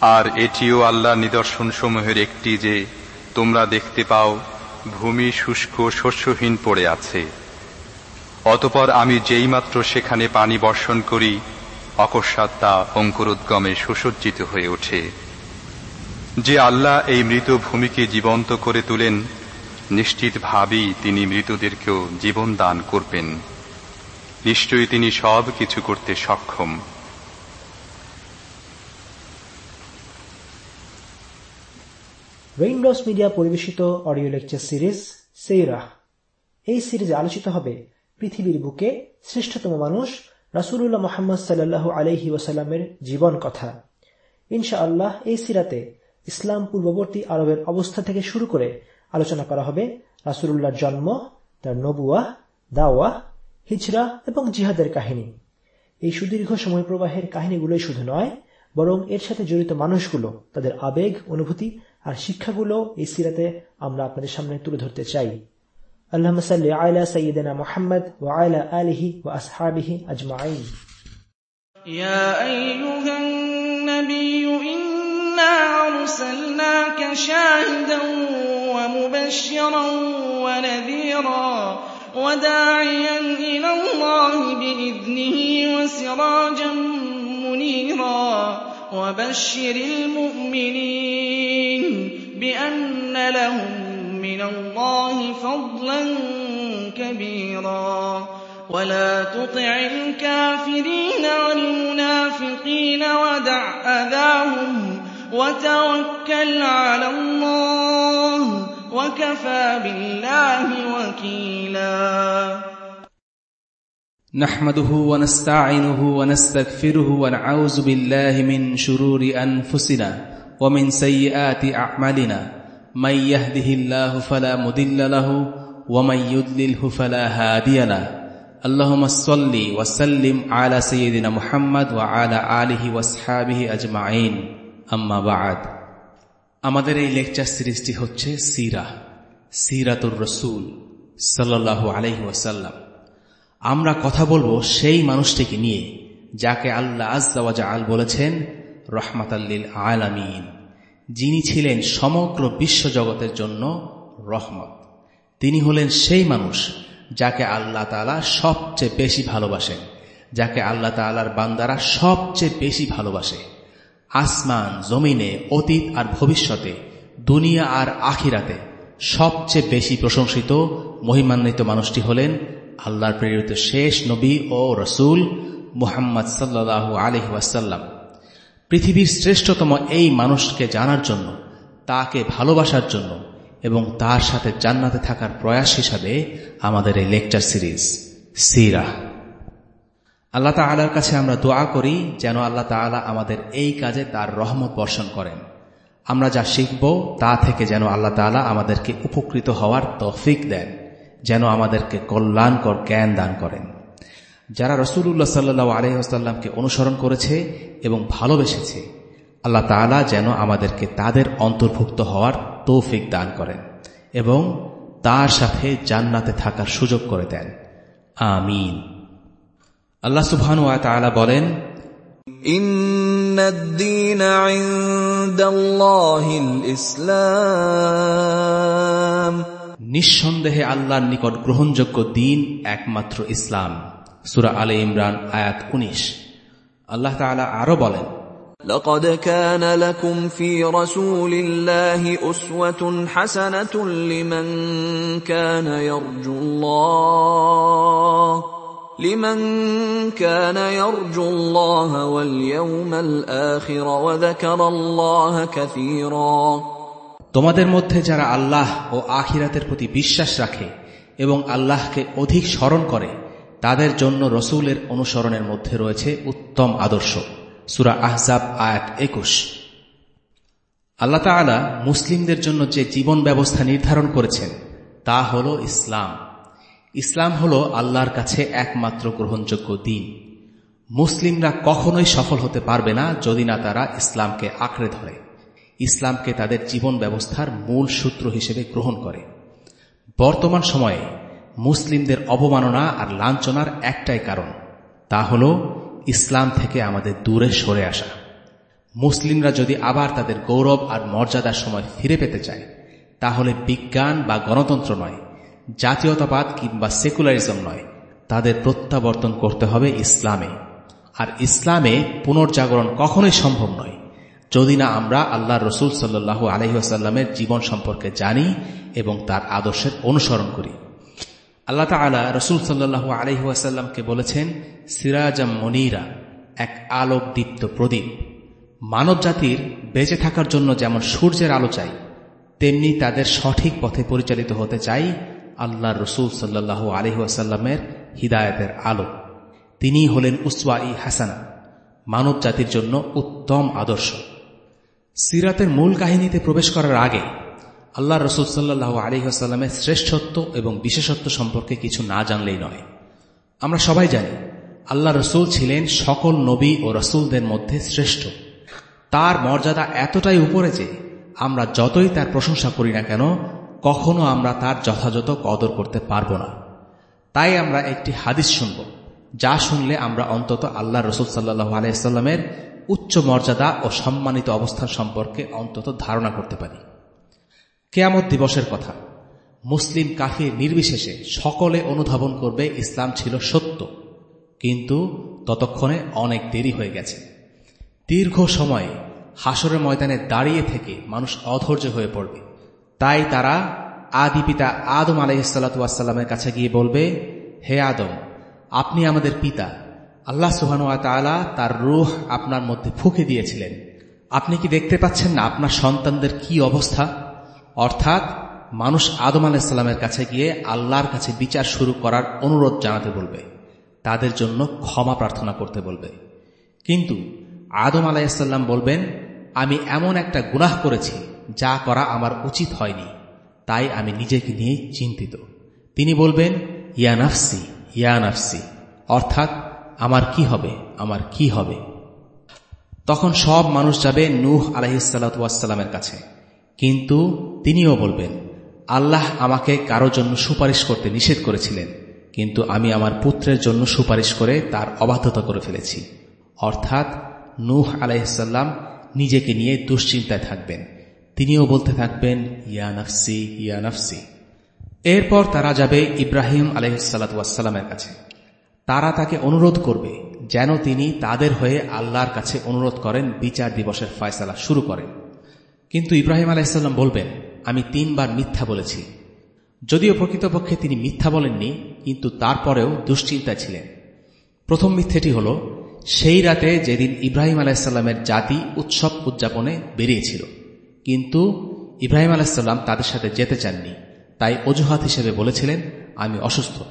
আর এটিও আল্লাহ নিদর্শন সমূহের একটি যে, তোমরা দেখতে পাও, ভূমি শুষ্ক শস্যহীন পড়ে আছে। অতপর আমি যেইমাত্র সেখানে পানি বর্ষণ করি, অকস্মাৎ তা অঙ্কুরোদ্গমে সুসজ্জিত হয়ে ওঠে। যে আল্লাহ এই মৃত ভূমিকে জীবন্ত করে তোলেন নিশ্চিতভাবেই তিনি মৃতদেরকেও জীবন দান করবেন। নিশ্চয়ই তিনি সব কিছু করতে সক্ষম। রেইনড্রপস মিডিয়া পরিবেশিত অডিও লেকচার সিরিজ সেইরাহ এই সিরিজে আলোচিত হবে পৃথিবীর বুকে শ্রেষ্ঠতম মানুষ রাসুল্লাহ মোহাম্মদ সাল্লাহ আলহি ওসাল্লামের জীবন কথা। ইনশা আল্লাহ এই সিরাতে ইসলাম পূর্ববর্তী আরবের অবস্থা থেকে শুরু করে আলোচনা করা হবে রাসুল্লাহর জন্ম, তার নবুয়া, দাওয়া, হিজরা এবং জিহাদের কাহিনী। এই সুদীর্ঘ সময় প্রবাহের কাহিনীগুলোই শুধু নয়, বরং এর সাথে জড়িত মানুষগুলো তাদের আবেগ, অনুভূতি আর শিক্ষাগুলো এই সিরাতে আমরা আপনাদের সামনে তুলে ধরতে চাই اللهم صل على سيدنا محمد وعلى آله وأصحابه أجمعين يا أيها النبي إنا أرسلناك شاهدا ومبشرا ونذيرا وداعيا إلى الله بإذنه وسراجا منيرا وبشر المؤمنين بأن لهم من الله فضلا كبيرا. ولا تطع الكافرين والمنافقين ودع أذاهم وتوكل على الله وكفى بالله وكيلا. نحمده ونستعينه ونستغفره ونعوذ بالله من شرور أنفسنا ومن سيئات أعمالنا من يهده الله فلا مضل له ومن يضلله فلا هادي له اللهم صل وسلم على سيدنا محمد وعلى آله واصحابه أجمعين أما بعد আমাদের এই লেকচার সিরিজটি হচ্ছে সিরা সিরাতুর রসুল সাল্লাহ আলহি ওয়াসাল্লাম আমরা কথা বলব সেই মানুষটিকে নিয়ে, যাকে আল্লাহ আজ্জাওয়াজা আল বলেছেন রহমাতাল্লিল আলামিন। যিনি ছিলেন সমগ্র বিশ্বজগতের জন্য রহমত। তিনি হলেন সেই মানুষ যাকে আল্লাহ তালা সবচেয়ে বেশি ভালোবাসেন, যাকে আল্লাহ তালার বান্দারা সবচেয়ে বেশি ভালোবাসে। আসমান, জমিনে, অতীত আর ভবিষ্যতে, দুনিয়া আর আখিরাতে সবচেয়ে বেশি প্রশংসিত, মহিমান্বিত মানুষটি হলেন আল্লাহর প্রেরিত শেষ নবী ও রসুল মুহাম্মদ সাল্লাহ আলহি ওয়াসাল্লাম। পৃথিবীর শ্রেষ্ঠতম এই মানুষকে জানার জন্য, তাকে ভালোবাসার জন্য এবং তার সাথে জান্নাতে থাকার প্রয়াস হিসাবে আমাদের এই লেকচার সিরিজ, সিরা। আল্লাহ তালার কাছে আমরা দোয়া করি যেন আল্লাহ তালা আমাদের এই কাজে তার রহমত বর্ষণ করেন। আমরা যা শিখব তা থেকে যেন আল্লাহ তালা আমাদেরকে উপকৃত হওয়ার তৌফিক দেন। যেন আমাদেরকে কল্যাণকর জ্ঞান দান করেন। যারা রসুল্লাহ সাল্লু আলহিহাস্লামকে অনুসরণ করেছে এবং ভালোবেসেছে, আল্লাহ তালা যেন আমাদেরকে তাদের অন্তর্ভুক্ত হওয়ার তৌফিক দান করেন এবং তার সাথে জান্নাতে থাকার সুযোগ করে দেন। আমিন। আল্লাহ সুবহান ওয়া তাআলা বলেন, ইন্নাদ-দীন ইসলাম। নিঃসন্দেহে আল্লাহর নিকট গ্রহণযোগ্য দিন একমাত্র ইসলাম সূরা আলে ইমরান আয়াত 19 আল্লাহ তাআলা আরো বলেন لقد كان لكم في رسول الله أسوة حسنة لمن كان يرجو الله لمن كان يرجو الله واليوم الآخر وذكر الله كثيرا তোমাদের মধ্যে যারা আল্লাহ ও আখিরাতের প্রতি বিশ্বাস রাখে এবং আল্লাহকে অধিক স্মরণ করে, তাদের জন্য রসুলের অনুসরণের মধ্যে রয়েছে উত্তম আদর্শ। সুরা আহজাব আয়াত একুশ। আল্লাহ তালা মুসলিমদের জন্য যে জীবন ব্যবস্থা নির্ধারণ করেছেন, তা হল ইসলাম। ইসলাম হল আল্লাহর কাছে একমাত্র গ্রহণযোগ্য দিন। মুসলিমরা কখনোই সফল হতে পারবে না যদি না তারা ইসলামকে আঁকড়ে ধরে। ইসলামকে তাদের জীবন ব্যবস্থার মূল সূত্র হিসেবে গ্রহণ করে। বর্তমান সময়ে মুসলিমদের অবমাননা আর লাঞ্ছনার একটাই কারণ, তা হল ইসলাম থেকে আমাদের দূরে সরে আসা। মুসলিমরা যদি আবার তাদের গৌরব আর মর্যাদার সময় ফিরে পেতে চায়, তাহলে বিজ্ঞান বা গণতন্ত্র নয়, জাতীয়তাবাদ কিংবা সেকুলারিজম নয়, তাদের প্রত্যাবর্তন করতে হবে ইসলামে। আর ইসলামে পুনর্জাগরণ কখনোই সম্ভব নয়। যদি না আমরা আল্লাহ রসুল সাল্লু আলহিহাসাল্লামের জীবন সম্পর্কে জানি এবং তার আদর্শের অনুসরণ করি। আল্লাহ তালা রসুল সাল্লু আলহিহাসাল্লামকে বলেছেন, সিরাজাম মনিরা, এক আলোক দীপ্ত প্রদীপ। মানব জাতির বেঁচে থাকার জন্য যেমন সূর্যের আলো চাই, তেমনি তাদের সঠিক পথে পরিচালিত হতে চাই আল্লাহ রসুল সাল্লাহ আলহিহাসাল্লামের হৃদায়তের আলো। তিনি হলেন উসওয়া ই হাসানা মানব জাতির জন্য উত্তম আদর্শ। সিরাতের মূল কাহিনীতে প্রবেশ করার আগে আল্লাহ রসুল সাল্লাহ আলহিহাস্লামের শ্রেষ্ঠত্ব এবং বিশেষত্ব সম্পর্কে কিছু না জানলেই নয়। আমরা সবাই জানি আল্লাহ রসুল ছিলেন সকল নবী ও রসুলদের মধ্যে শ্রেষ্ঠ। তার মর্যাদা এতটাই উপরে যে আমরা যতই তার প্রশংসা করি না কেন, কখনো আমরা তার যথাযথ কদর করতে পারব না। তাই আমরা একটি হাদিস শুনব, যা শুনলে আমরা অন্তত আল্লাহ রসুল সাল্লাহ আলাইস্লামের উচ্চ মর্যাদা ও সম্মানিত অবস্থান সম্পর্কে অন্তত ধারণা করতে পারি। কেয়ামত দিবসের কথা। মুসলিম কাফির নির্বিশেষে সকলে অনুধাবন করবে ইসলাম ছিল সত্য। কিন্তু ততক্ষণে অনেক দেরি হয়ে গেছে। দীর্ঘ সময়ে হাসরের ময়দানে দাঁড়িয়ে থেকে মানুষ অধৈর্য হয়ে পড়বে। তাই তারা আদি পিতা আদম আলহিসাল্লাতুয়াসাল্লামের কাছে গিয়ে বলবে, হে আদম, আপনি আমাদের পিতা আল্লাহ সুহানু তালা তার রুহ আপনার মধ্যে ফুঁকে দিয়েছিলেন। আপনি কি দেখতে পাচ্ছেন না আপনার সন্তানদের কি অবস্থা? অর্থাৎ মানুষ আদম আলাহিসাল্লামের কাছে গিয়ে আল্লাহর কাছে বিচার শুরু করার অনুরোধ জানাতে বলবে। তাদের জন্য ক্ষমা প্রার্থনা করতে বলবে। কিন্তু আদম আলাইসাল্লাম বলবেন, আমি এমন একটা গুনাহ করেছি যা করা আমার উচিত হয়নি। তাই আমি নিজেকে নিয়ে চিন্তিত। তিনি বলবেন ইয়ানাফসি ইয়ানাফসি অর্থাৎ আমার কি হবে? আমার কি হবে? তখন সব মানুষ যাবে নূহ আলহিসাল্লামের কাছে। কিন্তু তিনিও বলবেন, আল্লাহ আমাকে কারও জন্য সুপারিশ করতে নিষেধ করেছিলেন, কিন্তু আমি আমার পুত্রের জন্য সুপারিশ করে তার অবাধ্যতা করে ফেলেছি। অর্থাৎ নূহ আলাইসাল্লাম নিজেকে নিয়ে দুশ্চিন্তায় থাকবেন। তিনিও বলতে থাকবেন ইয়ানফসি ইয়ানফসি এরপর তারা যাবে ইব্রাহিম আলহিসাল্লামের কাছে। তারা তাকে অনুরোধ করবে যেন তিনি তাদের হয়ে আল্লাহর কাছে অনুরোধ করেন, বিচার দিবসের ফয়সালা শুরু করেন। কিন্তু ইব্রাহিম আলাইসাল্লাম বলবেন, আমি তিনবার মিথ্যা বলেছি। যদিও প্রকৃতপক্ষে তিনি মিথ্যা বলেননি, কিন্তু তারপরেও দুশ্চিন্তায় ছিলেন। প্রথম মিথ্যেটি হল, সেই রাতে যেদিন ইব্রাহিম আলাইসাল্লামের জাতি উৎসব উদযাপনে বেরিয়েছিল। কিন্তু ইব্রাহিম আলাইসাল্লাম তাদের সাথে যেতে চাননি। তাই অজুহাত হিসেবে বলেছিলেন, আমি অসুস্থ।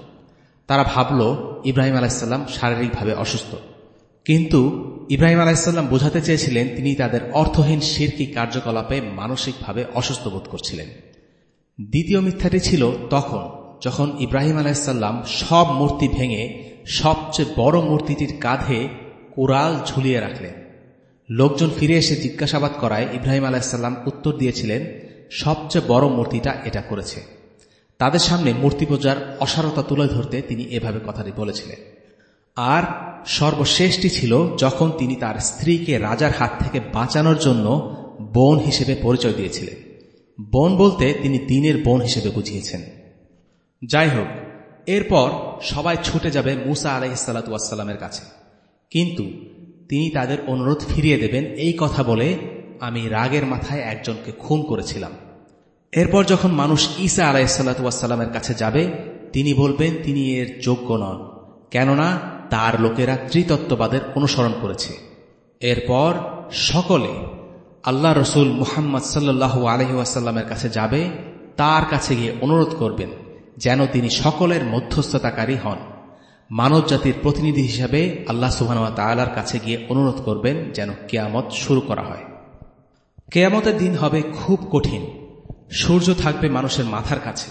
তারা ভাবল, ইব্রাহিম আলাইসাল্লাম শারীরিকভাবে অসুস্থ। কিন্তু ইব্রাহিম আলাইসাল্লাম বোঝাতে চেয়েছিলেন, তিনি তাদের অর্থহীন শিরকি কার্যকলাপে মানসিকভাবে অসুস্থ বোধ করছিলেন। দ্বিতীয় মিথ্যাটি ছিল তখন, যখন ইব্রাহিম আলাইসাল্লাম সব মূর্তি ভেঙে সবচেয়ে বড় মূর্তিটির কাঁধে কোরাল ঝুলিয়ে রাখলেন। লোকজন ফিরে এসে জিজ্ঞাসাবাদ করায় ইব্রাহিম আলাইসাল্লাম উত্তর দিয়েছিলেন, সবচেয়ে বড় মূর্তিটা এটা করেছে। তাদের সামনে মূর্তি পূজার অসারতা তুলে ধরতে তিনি এভাবে কথাটি বলেছিলেন। আর সর্বশেষটি ছিল যখন তিনি তার স্ত্রীকে রাজার হাত থেকে বাঁচানোর জন্য বোন হিসেবে পরিচয় দিয়েছিলেন। বোন বলতে তিনি দিনের বোন হিসেবে বুঝিয়েছেন। যাই হোক, এরপর সবাই ছুটে যাবে মুসা আলাইসাল্লাতুয়াসাল্লামের কাছে। কিন্তু তিনি তাদের অনুরোধ ফিরিয়ে দেবেন, এই কথা বলে আমি রাগের মাথায় একজনকে খুন করেছিলাম। এরপর যখন মানুষ ঈসা আলাইসাল্লাতুয়াসাল্লামের কাছে যাবে, তিনি বলবেন, তিনি এর যোগ্য নন, কেননা তার লোকেরা ত্রিতত্ত্ববাদের অনুসরণ করেছে। এরপর সকলে আল্লাহ রসুল মুহাম্মদ সাল্লু আলহিউসাল্লামের কাছে যাবে, তার কাছে গিয়ে অনুরোধ করবেন যেন তিনি সকলের মধ্যস্থতাকারী হন। মানব জাতির প্রতিনিধি হিসাবে আল্লাহ সুবাহ তালার কাছে গিয়ে অনুরোধ করবেন যেন কেয়ামত শুরু করা হয়। কেয়ামতের দিন হবে খুব কঠিন। সূর্য থাকবে মানুষের মাথার কাছে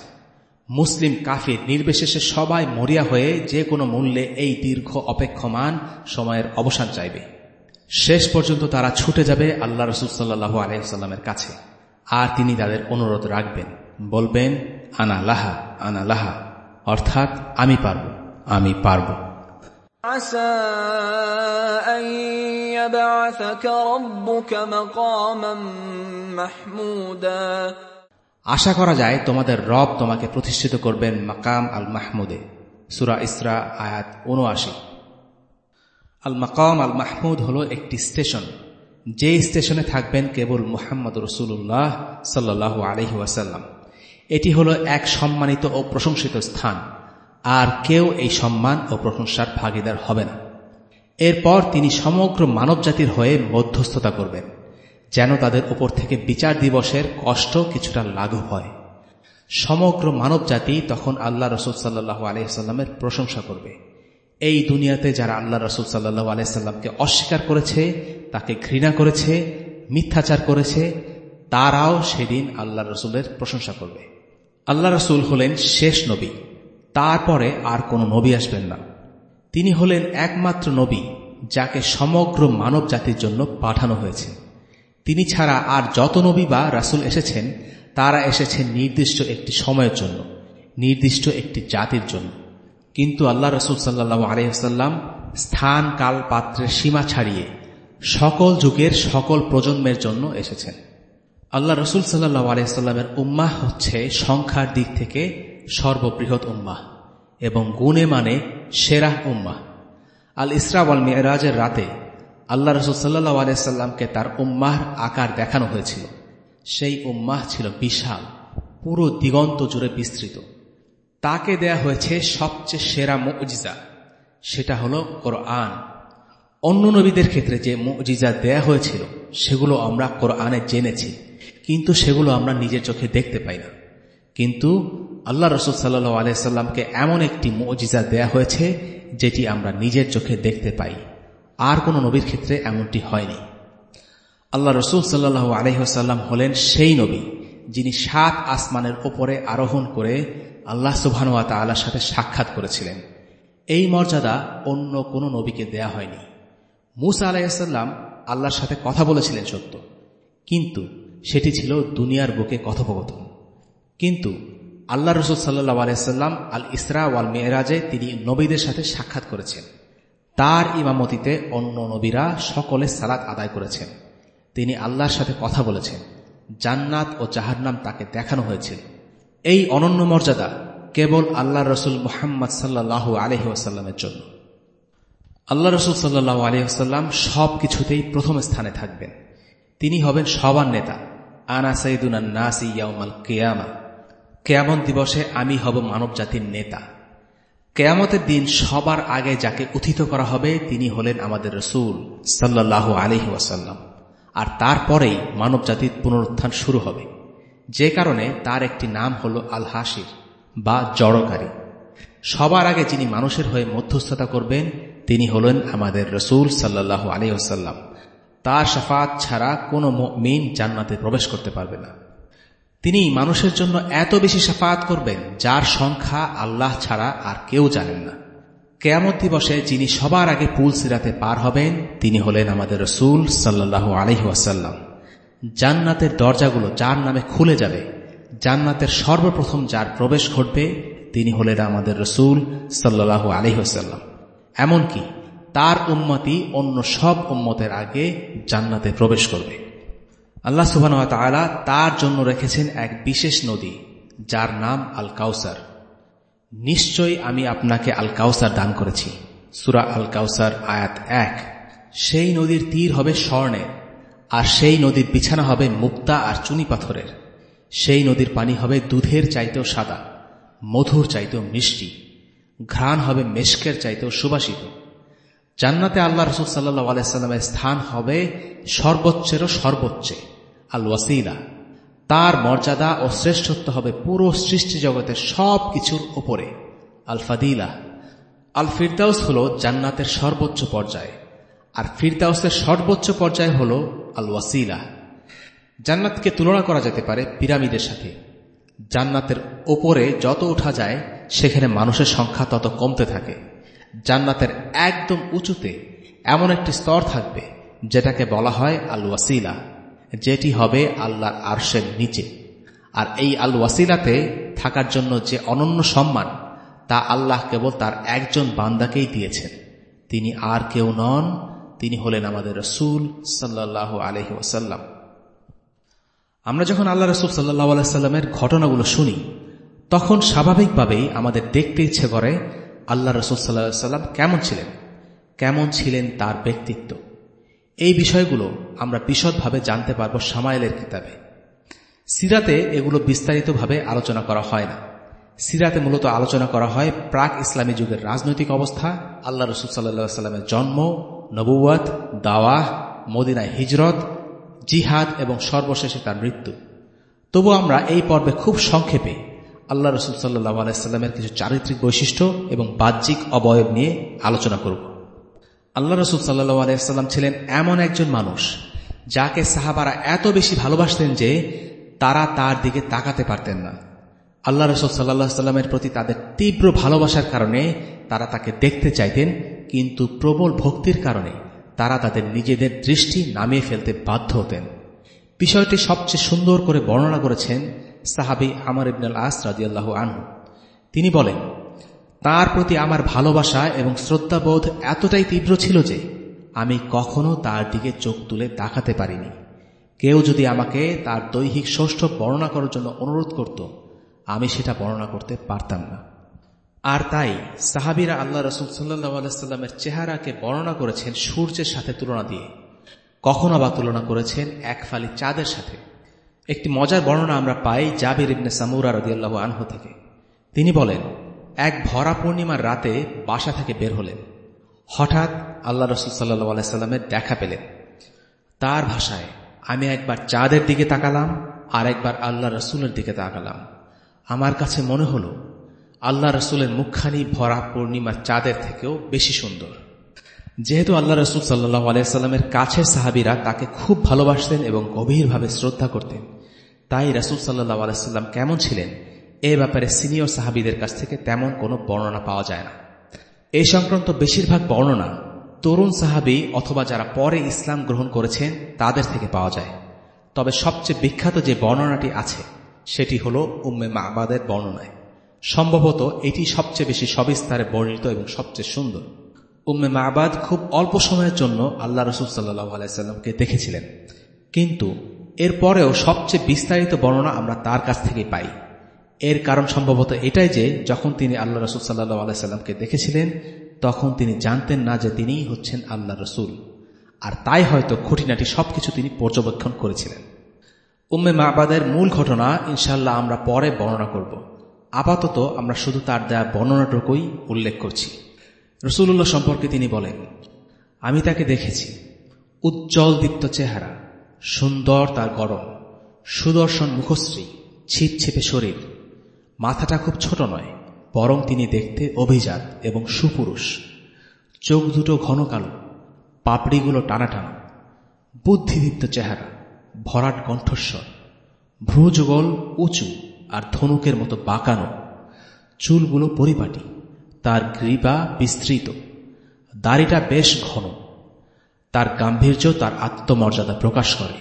মুসলিম কাফির নির্বিশেষে সবাই মরিয়া হয়ে যে কোনো মূল্যে এই দীর্ঘ অপেক্ষমান সময়ের অবসান চাইবে শেষ পর্যন্ত তারা ছুটে যাবে আল্লাহ রসুল সাল্লাহ আলহামের কাছে আর তিনি তাদের অনুরোধ রাখবেন বলবেন আনা লাহা আনা লাহা অর্থাৎ আমি পারব আমি পারব عسى أن يبعثك ربك مقاما محمودا আশা করা যায় তোমাদের রব তোমাকে প্রতিষ্ঠিত করবেন মাকাম আল মাহমুদে সুরা ইসরা, আয়াত উনআশি আল মাকাম আল মাহমুদ হল একটি স্টেশন। যে স্টেশনে থাকবেন কেবল মুহাম্মদ রসুল্লাহ সাল্লাহ আলহি এটি হল এক সম্মানিত ও প্রশংসিত স্থান। আর কেউ এই সম্মান ও প্রশংসার ভাগিদার হবে না। এরপর তিনি সমগ্র মানবজাতির হয়ে মধ্যস্থতা করবেন। যেন তাদের উপর থেকে বিচার দিবসের কষ্ট কিছুটা লাঘব হয়। সমগ্র মানবজাতি তখন আল্লাহ রসুল সাল্লাহ আলহিসাল্লামের প্রশংসা করবে। এই দুনিয়াতে যারা আল্লাহ রসুল সাল্লাহ আলাইসাল্লামকে অস্বীকার করেছে, তাকে ঘৃণা করেছে, মিথ্যাচার করেছে, তারাও সেদিন আল্লাহ রসুলের প্রশংসা করবে। আল্লাহ রসুল হলেন শেষ নবী, তারপরে আর কোনো নবী আসবেন না। তিনি হলেন একমাত্র নবী যাকে সমগ্র মানব জাতির জন্য পাঠানো হয়েছে। তিনি ছাড়া আর যত নবী বা রাসুল এসেছেন, তারা এসেছেন নির্দিষ্ট একটি সময়ের জন্য, নির্দিষ্ট একটি জাতির জন্য। কিন্তু আল্লাহ রসুল সাল্লাহ আলহাম স্থান, কাল, পাত্রের সীমা ছাড়িয়ে সকল যুগের সকল প্রজন্মের জন্য এসেছেন। আল্লাহ রসুল সাল্লাহ আলহিসাল্লামের উম্মাহ হচ্ছে সংখ্যার দিক থেকে সর্ববৃহৎ উম্মাহ এবং গুণে মানে সেরাহ উম্মাহ। আল ইসরাওয়াল মেয়েরাজের রাতে আল্লাহ রসুল সাল্লাহ আলাইসাল্লামকে তার উম্মাহর আকার দেখানো হয়েছিল। সেই উম্মাহ ছিল বিশাল, পুরো দিগন্ত জুড়ে বিস্তৃত। তাকে দেয়া হয়েছে সবচেয়ে সেরা মজিজা, সেটা হলো কোরআন। অন্য নবীদের ক্ষেত্রে যে মজিজা দেয়া হয়েছিল, সেগুলো আমরা কোরআনে জেনেছি, কিন্তু সেগুলো আমরা নিজের চোখে দেখতে পাই না। কিন্তু আল্লাহ রসুল সাল্লাহ আলাইসাল্লামকে এমন একটি মজিজা দেয়া হয়েছে, যেটি আমরা নিজের চোখে দেখতে পাই। আর কোন নবীর ক্ষেত্রে এমনটি হয়নি। আল্লাহ রসুল সাল্লাহ আলহ্লাম হলেন সেই নবী, যিনি সাত আসমানের ওপরে আরোহণ করে আল্লাহ সুবাহানুয়া তাল্লার সাথে সাক্ষাৎ করেছিলেন। এই মর্যাদা অন্য কোনো নবীকে দেয়া হয়নি। মুসা আলাইসাল্লাম আল্লাহর সাথে কথা বলেছিলেন সত্য, কিন্তু সেটি ছিল দুনিয়ার বুকে কথোপকথন। কিন্তু আল্লাহ রসুল সাল্লাহ আলাইসাল্লাম আল ইসরা ওয়াল মেয়েরাজে তিনি নবীদের সাথে সাক্ষাৎ করেছেন। তার ইমামতিতে অন্য নবীরা সকলে সালাত আদায় করেছেন। তিনি আল্লাহর সাথে কথা বলেছেন। জান্নাত ও জাহান্নাম তাকে দেখানো হয়েছিল এই অনন্য মর্যাদা কেবল আল্লাহ রসুল মোহাম্মদ সাল্লাহ আলহি জন্য। আল্লাহ রসুল সাল্লাহ আলহিহাস্লাম সব কিছুতেই প্রথম স্থানে থাকবেন। তিনি হবেন সবার নেতা। আনা ইয়াউমাল কেয়ামা। কেয়ামন দিবসে আমি হব মানব জাতির নেতা। কেয়ামতের দিন সবার আগে যাকে উথিত করা হবে, তিনি হলেন আমাদের রসুল সাল্লাহ আলহি ওয়াসাল্লাম। আর তারপরেই মানব জাতির পুনরুত্থান শুরু হবে। যে কারণে তার একটি নাম হল আল হাসির বা জড়কারী। সবার আগে যিনি মানুষের হয়ে মধ্যস্থতা করবেন, তিনি হলেন আমাদের রসুল সাল্লাহ আলী ওসাল্লাম তার সাফাত ছাড়া কোনো মিন জান্নাতে প্রবেশ করতে পারবে না। তিনি মানুষের জন্য এত বেশি সাফাত করবেন, যার সংখ্যা আল্লাহ ছাড়া আর কেউ জানেন না। কেয়ামত দিবসে যিনি সবার আগে পুল সিরাতে পার হবেন, তিনি হলেন আমাদের রসুল সাল্লাহ আলহিহাসাল্লাম জান্নাতের দরজাগুলো যার নামে খুলে যাবে, জান্নাতের সর্বপ্রথম যার প্রবেশ ঘটবে, তিনি হলেন আমাদের রসুল সাল্লাহ আলহিহাসাল্লাম এমনকি তার উন্মতি অন্য সব উম্মতের আগে জান্নাতে প্রবেশ করবে। আল্লাহ সুবাহ তালা তার জন্য রেখেছেন এক বিশেষ নদী, যার নাম আল কাউসার নিশ্চয়ই আমি আপনাকে আল কাউসার দান করেছি। সুরা আল কাউসার আয়াত এক। সেই নদীর তীর হবে স্বর্ণের আর সেই নদীর বিছানা হবে মুক্তা আর চুনি পাথরের। সেই নদীর পানি হবে দুধের চাইতেও সাদা, মধুর চাইতেও মিষ্টি। ঘ্রাণ হবে মেশকের চাইতেও সুবাসিত। জান্নাতে আল্লাহ রসুল সাল্লাহ আলাইস্লামের স্থান হবে সর্বোচ্চেরও সর্বোচ্চে। আল ওয়াসিলা তার মর্যাদা ও শ্রেষ্ঠত্ব হবে পুরো সৃষ্টি জগতের সব কিছুর ওপরে আল ফাদিলা আল ফিরদাউস হল জান্নাতের সর্বোচ্চ পর্যায়, আর ফিরদাউসের সর্বোচ্চ পর্যায় হল আল ওয়াসিলা জান্নাতকে তুলনা করা যেতে পারে পিরামিডের সাথে। জান্নাতের ওপরে যত ওঠা যায়, সেখানে মানুষের সংখ্যা তত কমতে থাকে। জান্নাতের একদম উঁচুতে এমন একটি স্তর থাকবে, যেটাকে বলা হয় আল ওয়াসিলা যেটি হবে আল্লাহর আরশের নিচে। আর এই আল ওয়াসিলাতে থাকার জন্য যে অনন্য সম্মান, তা আল্লাহ কেবল তার একজন বান্দাকেই দিয়েছেন। তিনি আর কেউ নন, তিনি হলেন আমাদের রসুল সাল্লাহ আলহি ওসাল্লাম আমরা যখন আল্লাহ রসুল সাল্লাহ আলাইস্লামের ঘটনাগুলো শুনি, তখন স্বাভাবিকভাবেই আমাদের দেখতে ইচ্ছে করে, আল্লাহ রসুল সাল্লাহ সাল্লাম কেমন ছিলেন? কেমন ছিলেন তার ব্যক্তিত্ব? এই বিষয়গুলো আমরা বিশদভাবে জানতে পারব সামাইলের কিতাবে। সিরাতে এগুলো বিস্তারিতভাবে আলোচনা করা হয় না। সিরাতে মূলত আলোচনা করা হয় প্রাক ইসলামী যুগের রাজনৈতিক অবস্থা, আল্লাহ রসুল সাল্লা সাল্লামের জন্ম নবুয়াত দাওয়াহ, মদিনায় হিজরত, জিহাদ এবং সর্বশেষে তার মৃত্যু। তবু আমরা এই পর্বে খুব সংক্ষেপে আল্লাহ রসুল সাল্লাহ আলাইস্লামের কিছু চারিত্রিক বৈশিষ্ট্য এবং বাহ্যিক অবয়ব নিয়ে আলোচনা করব। আল্লাহ রসুল সাল্লাহ আলাইস্লাম ছিলেন এমন একজন মানুষ যাকে সাহাবারা এত বেশি ভালোবাসতেন যে তারা তার দিকে তাকাতে পারতেন না। আল্লাহ রসুল সাল্লাহ সাল্লামের প্রতি তাদের তীব্র ভালোবাসার কারণে তারা তাকে দেখতে চাইতেন, কিন্তু প্রবল ভক্তির কারণে তারা তাদের নিজেদের দৃষ্টি নামিয়ে ফেলতে বাধ্য হতেন। বিষয়টি সবচেয়ে সুন্দর করে বর্ণনা করেছেন সাহাবি আমার ইবনাল আস রাজিয়াল্লাহ আনহু। তিনি বলেন তার প্রতি আমার ভালোবাসা এবং শ্রদ্ধাবোধ এতটাই তীব্র ছিল যে আমি কখনো তার দিকে চোখ তুলে তাকাতে পারিনি। কেউ যদি আমাকে তার দৈহিক ষষ্ঠ বর্ণনা করার জন্য অনুরোধ করত, আমি সেটা বর্ণনা করতে পারতাম না। আর তাই সাহাবিরা আল্লাহ রসুল সাল্লাহামের চেহারাকে বর্ণনা করেছেন সূর্যের সাথে তুলনা দিয়ে। কখনো বা তুলনা করেছেন এক ফালি চাঁদের সাথে। একটি মজার বর্ণনা আমরা পাই জাবির ইবনে সামুরা রদিয়াল্লাহ আনহু থেকে। তিনি বলেন এক ভরা পূর্ণিমার রাতে বাসা থেকে বের হলেন। হঠাৎ আল্লাহ রসুল সাল্লাহ আলাইস্লামের দেখা পেলেন। তার ভাষায়, আমি একবার চাঁদের দিকে তাকালাম আর একবার আল্লাহ রসুলের দিকে তাকালাম। আমার কাছে মনে হল, আল্লাহ রসুলের মুখখানি ভরা পূর্ণিমার চাঁদের থেকেও বেশি সুন্দর। যেহেতু আল্লাহ রসুল সাল্লাহ আলাইস্লামের কাছের সাহাবিরা তাকে খুব ভালোবাসতেন এবং গভীরভাবে শ্রদ্ধা করতেন, তাই রসুল সাল্লাহ আলাইস্লাম কেমন ছিলেন এ ব্যাপারে সিনিয়র সাহাবিদের কাছ থেকে তেমন কোনো বর্ণনা পাওয়া যায় না। এই সংক্রান্ত বেশিরভাগ বর্ণনা তরুণ সাহাবি অথবা যারা পরে ইসলাম গ্রহণ করেছেন তাদের থেকে পাওয়া যায়। তবে সবচেয়ে বিখ্যাত যে বর্ণনাটি আছে, সেটি হল উম্মে মাহবাদের বর্ণনায়। সম্ভবত এটি সবচেয়ে বেশি সবিস্তারে বর্ণিত এবং সবচেয়ে সুন্দর। উম্মে মাহবাদ খুব অল্প সময়ের জন্য আল্লাহ রসুল সাল্লাহ আলাইসাল্লামকে দেখেছিলেন। কিন্তু এরপরেও সবচেয়ে বিস্তারিত বর্ণনা আমরা তার কাছ থেকে পাই। এর কারণ সম্ভবত এটাই যে, যখন তিনি আল্লাহ রসুল সাল্লাহ আলাইসাল্লামকে দেখেছিলেন, তখন তিনি জানতেন না যে তিনিই হচ্ছেন আল্লাহ রসুল। আর তাই হয়তো খুঁটিনাটি সবকিছু তিনি পর্যবেক্ষণ করেছিলেন। উম্মে মাবাদের মূল ঘটনা ইনশাল্লাহ আমরা পরে বর্ণনা করব। আপাতত আমরা শুধু তার দেয়া বর্ণনাটুকুই উল্লেখ করছি। রসুল্লাহ সম্পর্কে তিনি বলেন, আমি তাকে দেখেছি। উজ্জ্বল দীপ্ত চেহারা, সুন্দর তার গরম সুদর্শন মুখশ্রী ছিপছিপে শরীর মাথাটা খুব ছোট নয়, বরং তিনি দেখতে অভিজাত এবং সুপুরুষ। চোখ দুটো ঘন কালো, পাপড়িগুলো টানা টানা বুদ্ধিদীপ্ত চেহারা, ভরাট কণ্ঠস্বর, ভ্রুযুগল উঁচু আর ধনুকের মতো বাঁকানো। চুলগুলো পরিপাটি, তার গ্রীবা বিস্তৃত, দাড়িটা বেশ ঘন। তার গাম্ভীর্য তার আত্মমর্যাদা প্রকাশ করে।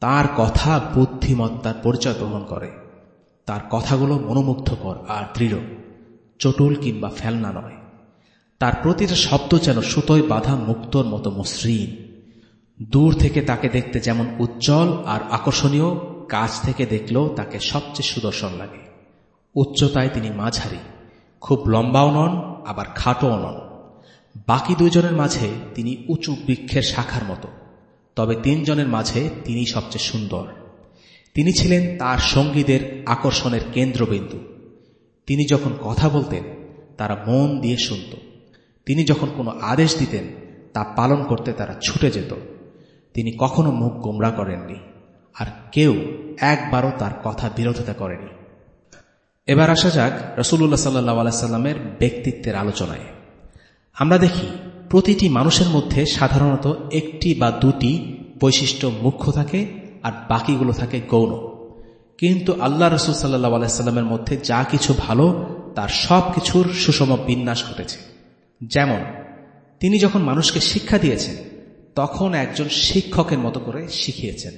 তার কথা বুদ্ধিমত্তার পরিচয় গ্রহণ করে। তার কথাগুলো মনোমুগ্ধকর আর দৃঢ়, চটুল কিংবা ফেলনা নয়। তার প্রতিটা শব্দ যেন সুতোয় বাধা মুক্তর মতো মসৃণ। দূর থেকে তাকে দেখতে যেমন উজ্জ্বল আর আকর্ষণীয়, কাছ থেকে দেখলেও তাকে সবচেয়ে সুদর্শন লাগে। উচ্চতায় তিনি মাঝারি, খুব লম্বাও নন, আবার খাটোও নন। বাকি দুইজনের মাঝে তিনি উঁচু বৃক্ষের শাখার মতো, তবে তিনজনের মাঝে তিনি সবচেয়ে সুন্দর। তিনি ছিলেন তার সঙ্গীদের আকর্ষণের কেন্দ্রবিন্দু। তিনি যখন কথা বলতেন, তারা মন দিয়ে শুনত। তিনি যখন কোনো আদেশ দিতেন, তা পালন করতে তারা ছুটে যেত। তিনি কখনো মুখ গোমরা করেননি, আর কেউ একবারও তার কথা বিরোধিতা করেনি। এবার আসা যাক রসুল্লাহ সাল্লাহ আলাইস্লামের ব্যক্তিত্বের আলোচনায়। আমরা দেখি, প্রতিটি মানুষের মধ্যে সাধারণত একটি বা দুটি বৈশিষ্ট্য মুখ্য থাকে আর বাকিগুলো থাকে গৌণ। কিন্তু আল্লাহ রসুল সাল্লাহ আলাইস্লামের মধ্যে যা কিছু ভালো, তার সব কিছুর সুষম বিন্যাস ঘটেছে। যেমন, তিনি যখন মানুষকে শিক্ষা দিয়েছেন, তখন একজন শিক্ষকের মতো করে শিখিয়েছেন।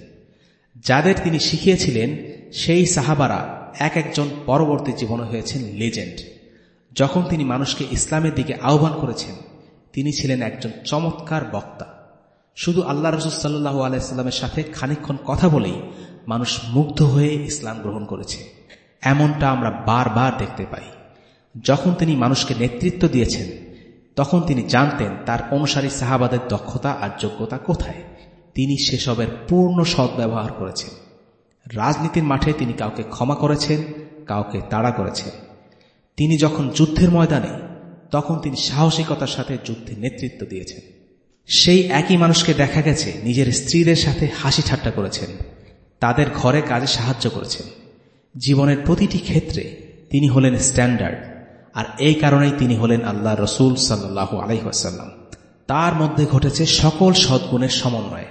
যাদের তিনি শিখিয়েছিলেন, সেই সাহাবারা এক একজন পরবর্তী জীবনে হয়েছেন লেজেন্ড। যখন তিনি মানুষকে ইসলামের দিকে আহ্বান করেছেন, তিনি ছিলেন একজন চমৎকার বক্তা। শুধু আল্লাহ রসুল সাল্লু আলাইস্লামের সাথে খানিক্ষণ কথা বলেই মানুষ মুগ্ধ হয়ে ইসলাম গ্রহণ করেছে। এমনটা আমরা বারবার দেখতে পাই। যখন তিনি মানুষকে নেতৃত্ব দিয়েছেন, তখন তিনি জানতেন তার অনুসারী সাহাবাদের দক্ষতা আর যোগ্যতা কোথায়। তিনি সেসবের পূর্ণ সদ্ব্যবহার করেছেন। রাজনীতির মাঠে তিনি কাউকে ক্ষমা করেছেন, কাউকে তাড়া করেছেন। তিনি যখন যুদ্ধের ময়দানে, তখন তিনি সাহসিকতার সাথে যুদ্ধে নেতৃত্ব দিয়েছেন। সেই একই মানুষকে দেখা গেছে, নিজের স্ত্রীদের সাথে হাসি ঠাট্টা করেছেন। তাদের ঘরে কাজে সাহায্য করেছেন। জীবনের প্রতিটি ক্ষেত্রে তিনি হলেন স্ট্যান্ডার্ড, আর এই কারণেই তিনি হলেন আল্লাহ রসুল সাল্লাহ আলহিহাসাল্লাম তার মধ্যে ঘটেছে সকল সদ্গুণের সমন্বয়।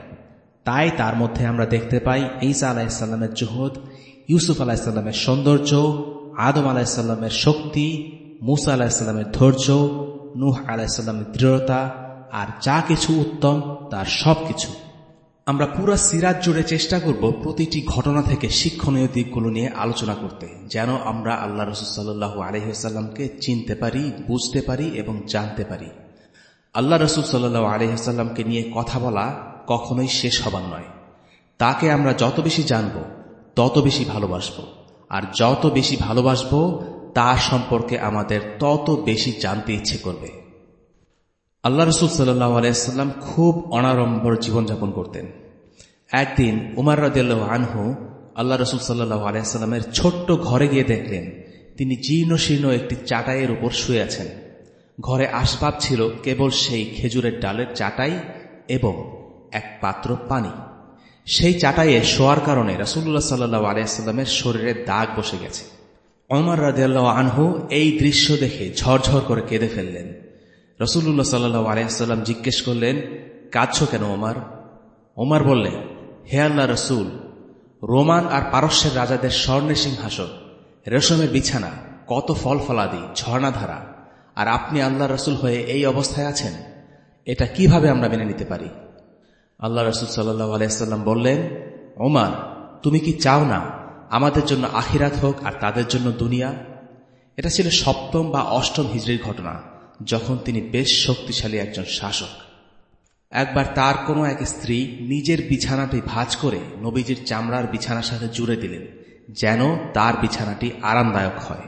তাই তার মধ্যে আমরা দেখতে পাই ঈসা আলাহিসাল্লামের জুহদ, ইউসুফ আলাহিসাল্লামের সৌন্দর্য, আদম আলাহিসাল্লামের শক্তি, মুসা আলাহিসাল্লামের ধৈর্য, নুহ আলাহিসাল্লামের দৃঢ়তা আর যা কিছু উত্তম, তার সব কিছু আমরা পুরো সিরাজ জুড়ে চেষ্টা করব প্রতিটি ঘটনা থেকে শিক্ষণীয় দিকগুলো নিয়ে আলোচনা করতে, যেন আমরা আল্লাহ রসুলসাল্লু আলহিহাস্লামকে চিনতে পারি, বুঝতে পারি এবং জানতে পারি। আল্লাহ রসুল সাল্লু আলহিহাস্লামকে নিয়ে কথা বলা কখনোই শেষ হবার নয়। তাকে আমরা যত বেশি জানব, তত বেশি ভালোবাসব। আর যত বেশি ভালোবাসব তার সম্পর্কে আমাদের তত বেশি জানতে ইচ্ছে করবে। আল্লাহ রসুল সাল্লাহ আলাইসাল্লাম খুব অনাড়ম্বর জীবনযাপন করতেন। একদিন উমার রাদিয়াল্লাহ আনহু আল্লাহ রসুল সাল্লাহ আলাইসাল্লামের ছোট্ট ঘরে গিয়ে দেখলেন, তিনি জীর্ণ শীর্ণ একটি চাটাইয়ের উপর শুয়ে আছেন। ঘরে আসবাব ছিল কেবল সেই খেজুরের ডালের চাটাই এবং এক পাত্র পানি। সেই চাটাইয়ে শোয়ার কারণে রাসুল্লাহ সাল্লাহ আলাইসাল্লামের শরীরে দাগ বসে গেছে। অমর রাজিয়াল্লাহ আনহু এই দৃশ্য দেখে ঝরঝর করে কেঁদে ফেললেন। রসুল্লাহ সাল্লাহ আলাইসাল্লাম জিজ্ঞেস করলেন, কাঁদছ কেন ওমার? ওমার বললেন, হে আল্লাহ রসুল, রোমান আর পারস্যের রাজাদের স্বর্ণের সিংহাসন রেশমের বিছানা, কত ফল ফলাদি ঝর্ণাধারা, আর আপনি আল্লাহ রসুল হয়ে এই অবস্থায় আছেন? এটা কীভাবে আমরা মেনে নিতে পারি? আল্লাহ রসুল সাল্লাহ আলাইসাল্লাম বললেন, ওমার, তুমি কি চাও না আমাদের জন্য আখিরাত হোক আর তাদের জন্য দুনিয়া? এটা ছিল সপ্তম বা অষ্টম হিজড়ির ঘটনা। যখন তিনি বেশ শক্তিশালী একজন শাসক। একবার তার কোনো এক স্ত্রী নিজের বিছানাটি ভাজ করে নবীজির চামড়ার বিছানার সাথে জুড়ে দিলেন, যেন তার বিছানাটি আরামদায়ক হয়।